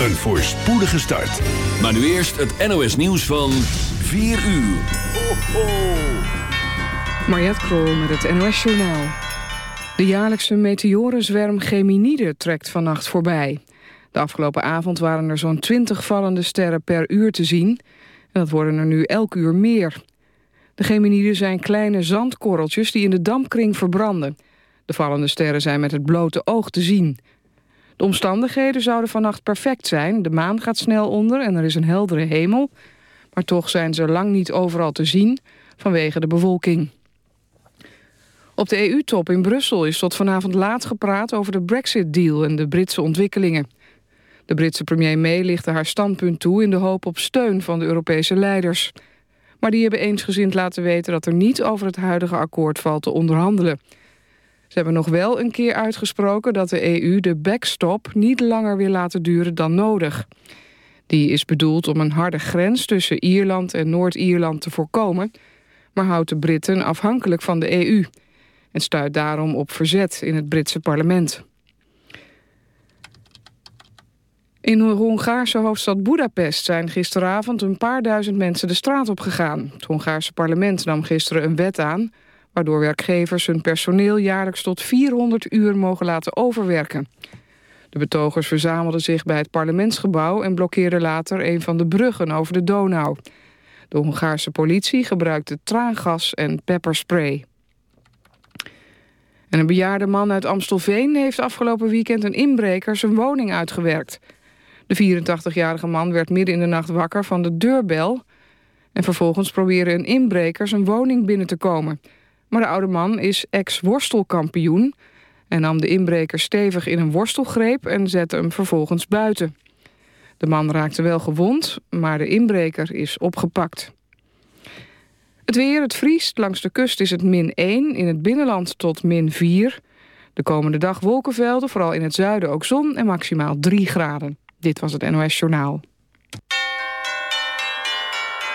Een voorspoedige start. Maar nu eerst het NOS nieuws van 4 uur. Ho, ho. Mariette Krol met het NOS Journaal. De jaarlijkse meteorenzwerm Geminide trekt vannacht voorbij. De afgelopen avond waren er zo'n 20 vallende sterren per uur te zien. En dat worden er nu elk uur meer. De Geminiden zijn kleine zandkorreltjes die in de dampkring verbranden. De vallende sterren zijn met het blote oog te zien. De omstandigheden zouden vannacht perfect zijn. De maan gaat snel onder en er is een heldere hemel. Maar toch zijn ze lang niet overal te zien vanwege de bewolking. Op de EU-top in Brussel is tot vanavond laat gepraat over de Brexit-deal en de Britse ontwikkelingen. De Britse premier May lichtte haar standpunt toe in de hoop op steun van de Europese leiders. Maar die hebben eensgezind laten weten dat er niet over het huidige akkoord valt te onderhandelen. Ze hebben nog wel een keer uitgesproken dat de EU de backstop niet langer wil laten duren dan nodig. Die is bedoeld om een harde grens tussen Ierland en Noord-Ierland te voorkomen, maar houdt de Britten afhankelijk van de EU en stuit daarom op verzet in het Britse parlement. In de Hongaarse hoofdstad Budapest zijn gisteravond een paar duizend mensen de straat op gegaan. Het Hongaarse parlement nam gisteren een wet aan... waardoor werkgevers hun personeel jaarlijks tot 400 uur mogen laten overwerken. De betogers verzamelden zich bij het parlementsgebouw... en blokkeerden later een van de bruggen over de Donau. De Hongaarse politie gebruikte traangas en pepperspray. En een bejaarde man uit Amstelveen heeft afgelopen weekend een inbreker zijn woning uitgewerkt. De 84-jarige man werd midden in de nacht wakker van de deurbel... en vervolgens probeerde een inbreker zijn woning binnen te komen. Maar de oude man is ex-worstelkampioen... en nam de inbreker stevig in een worstelgreep en zette hem vervolgens buiten. De man raakte wel gewond, maar de inbreker is opgepakt. Het weer, het vriest. Langs de kust is het min 1, in het binnenland tot min 4. De komende dag wolkenvelden, vooral in het zuiden ook zon en maximaal 3 graden. Dit was het NOS Journaal.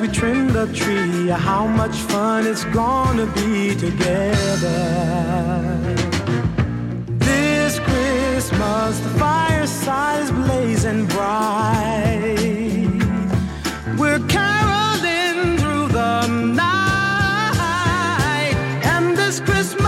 We trim the tree, how much fun it's gonna be together. This Christmas, the fireside is blazing bright. We're caroling through the night, and this Christmas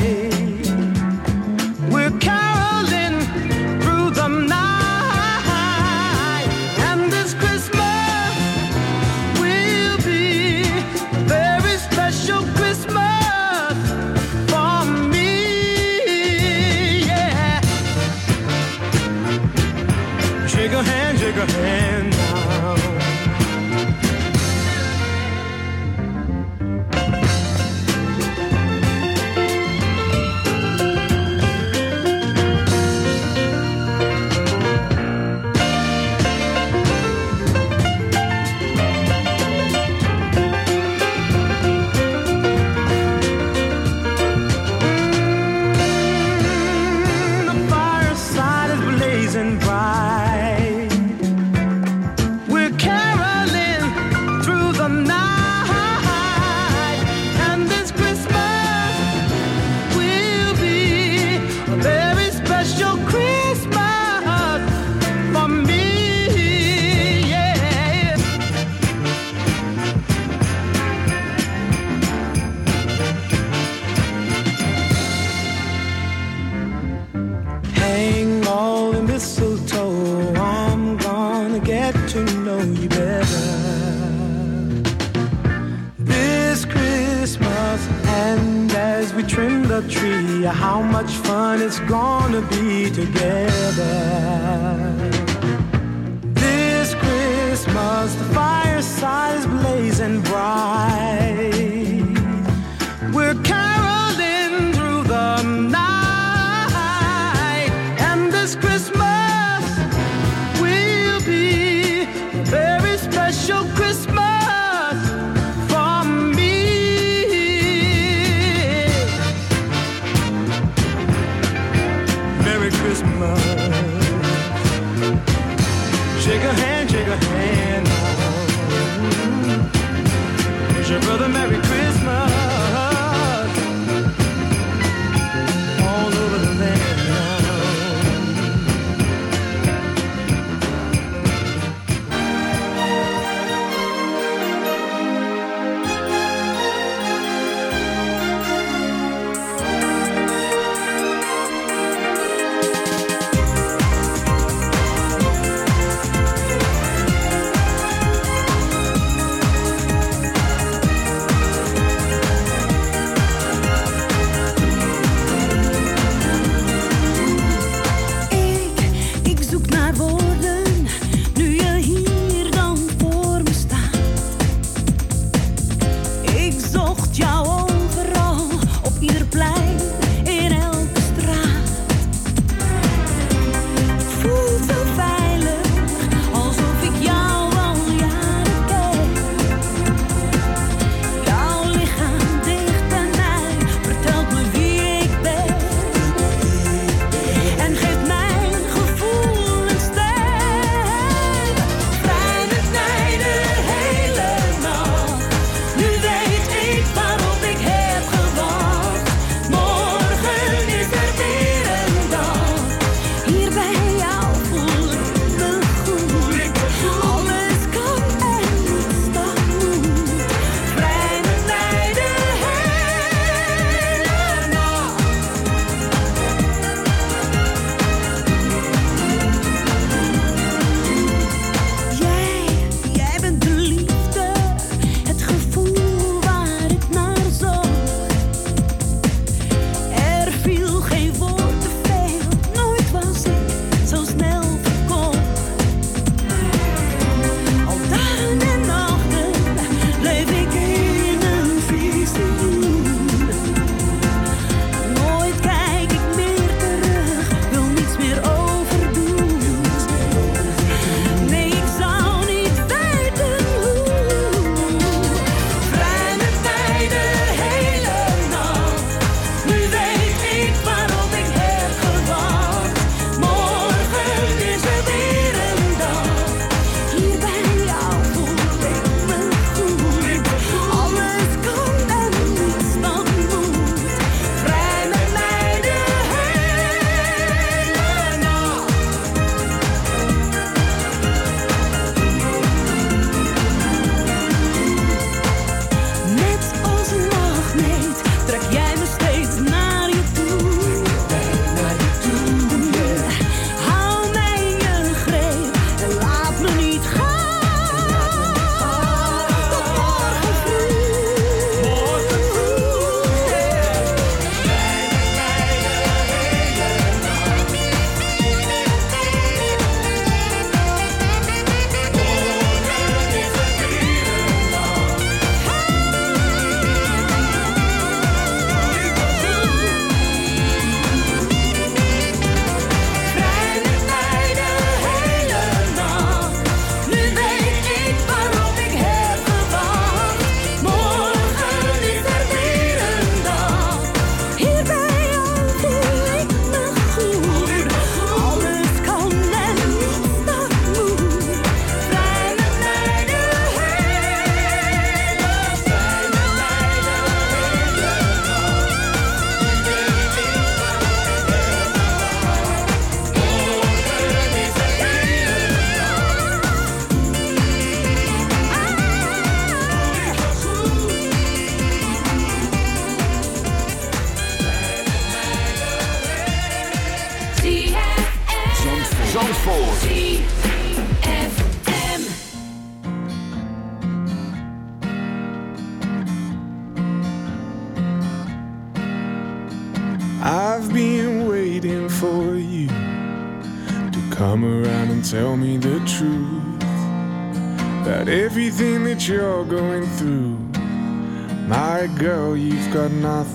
it's gonna be together. This Christmas, the fireside is blazing bright.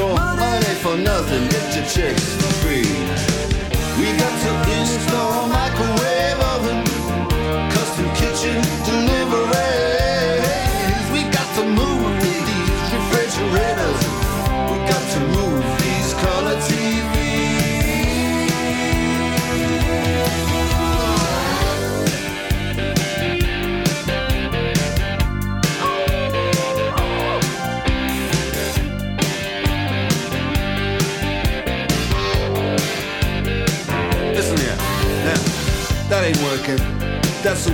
sure. Money for nothing, get your chicks free.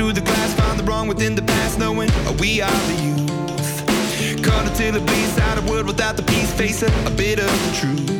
through the glass, find the wrong within the past, knowing we are the youth. cut until it bleeds out of wood without the peace, face a, a bit of the truth.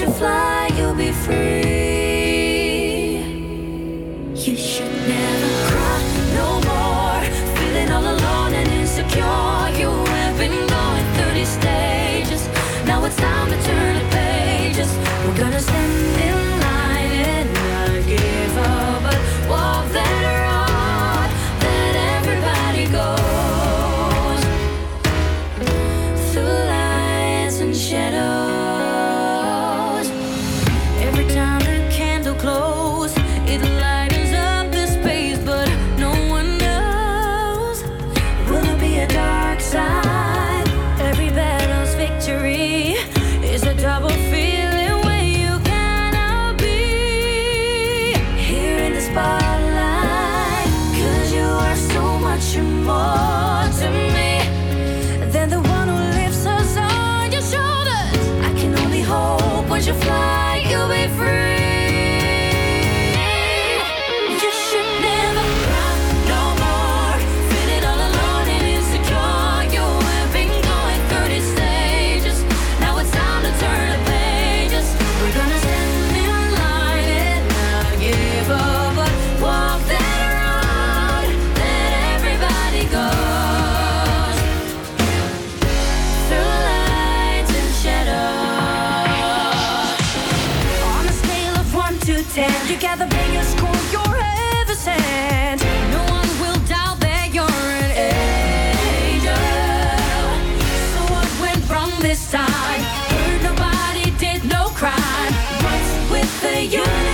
you fly, you'll be free. You should never cry no more, feeling all alone and insecure. you.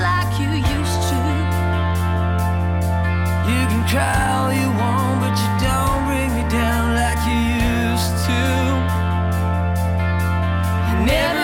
like you used to. You can cry all you want, but you don't bring me down like you used to. Never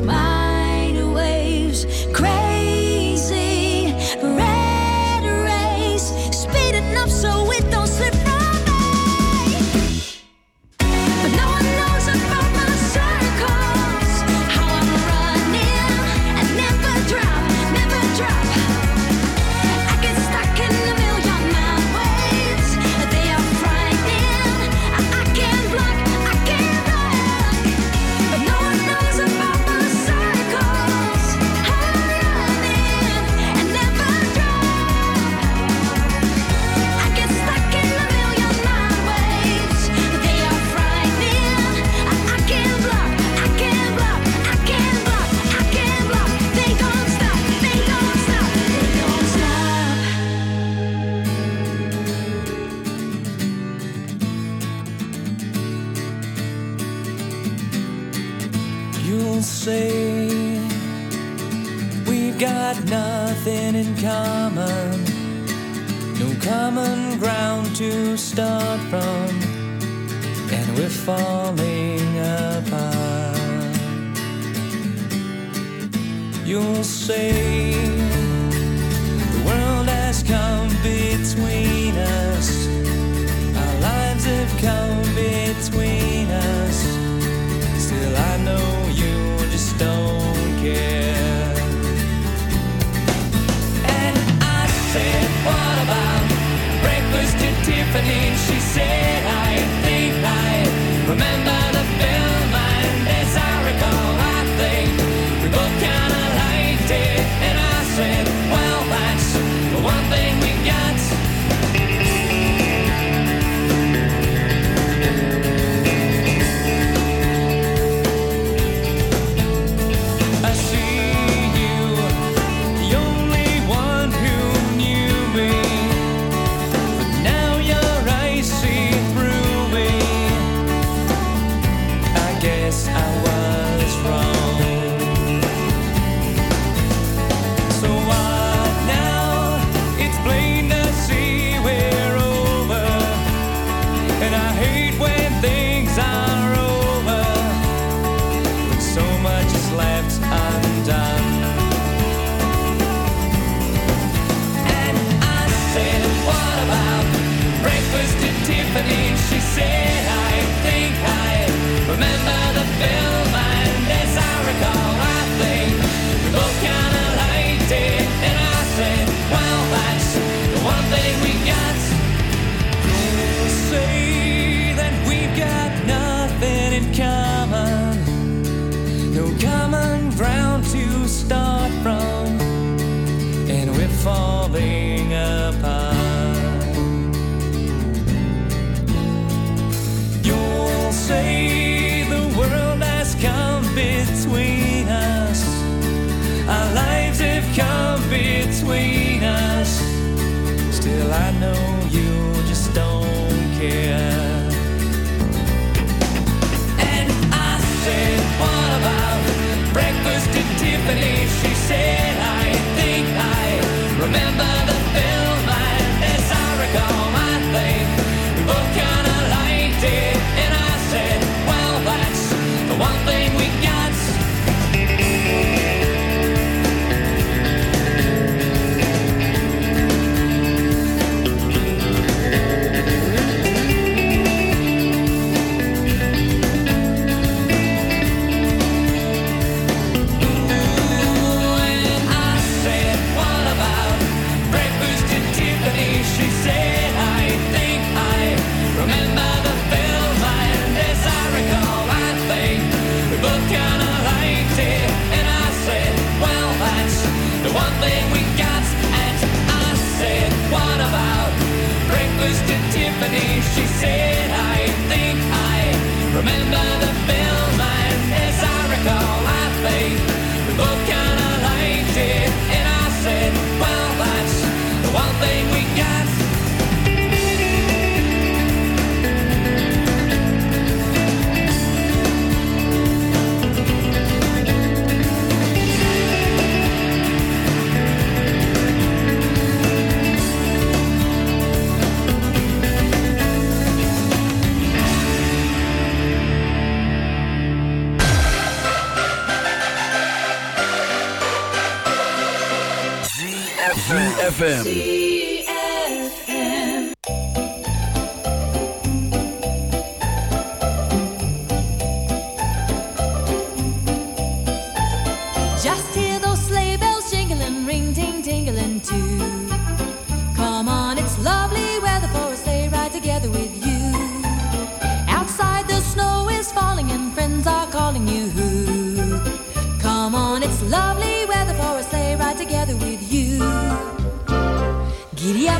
manchmal.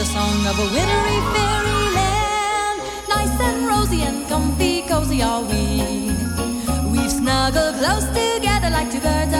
the song of a wintry fairyland. Nice and rosy and comfy, cozy are we. We've snuggled close together like two birds.